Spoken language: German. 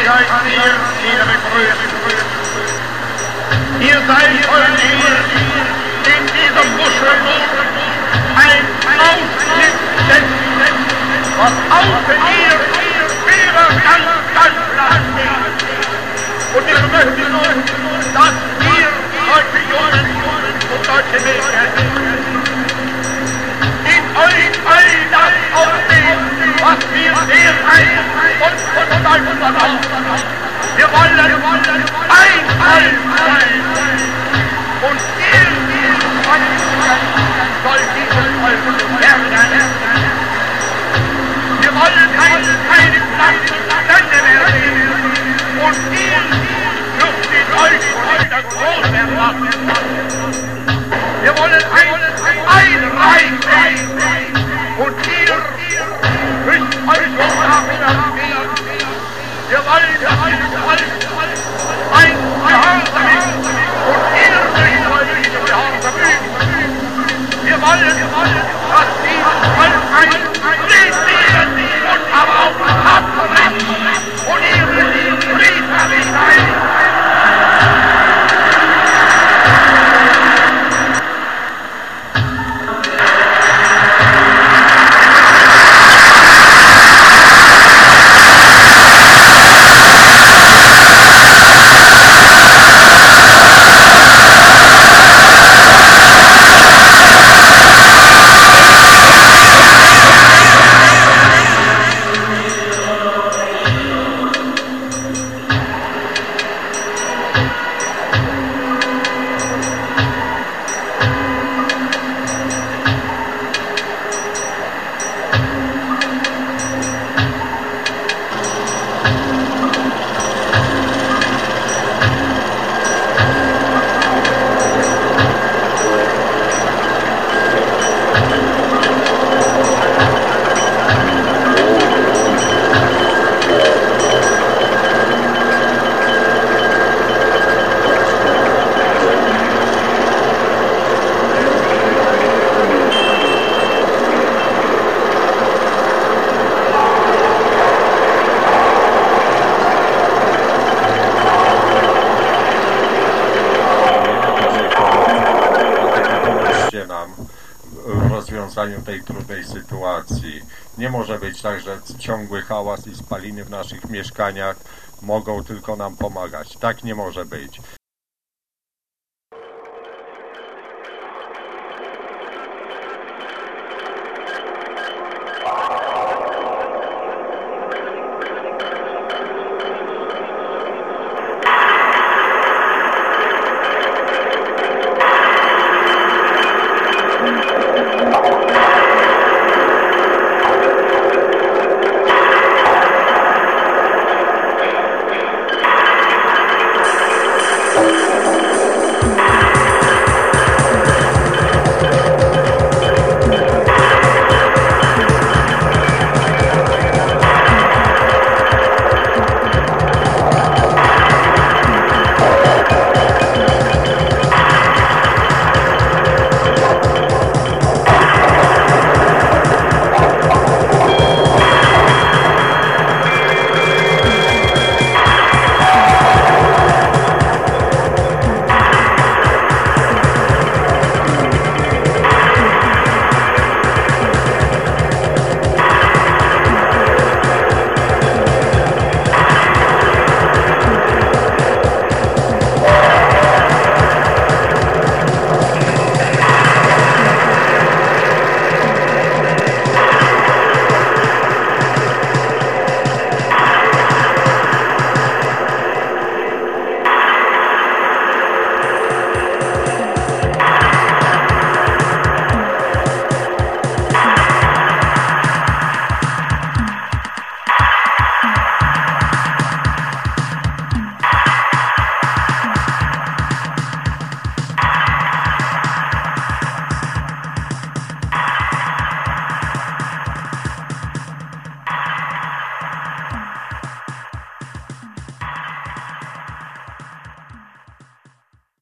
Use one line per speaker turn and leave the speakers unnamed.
Ihr seid von hier in dieser Muschel ein Ausschnitt was außer ihr wäre ganz, ganz angeht. Und wir möchten euch, dass wir deutsche Jungen und deutsche Mädchen in euch was wir sehen, ein und, und, und ein Wunderland. Wir wollen ein, ein, ein. يضيق يضيق يضيق
rozwiązaniu tej trudnej sytuacji. Nie może być tak, że ciągły hałas i spaliny w naszych mieszkaniach mogą tylko nam pomagać. Tak nie może być.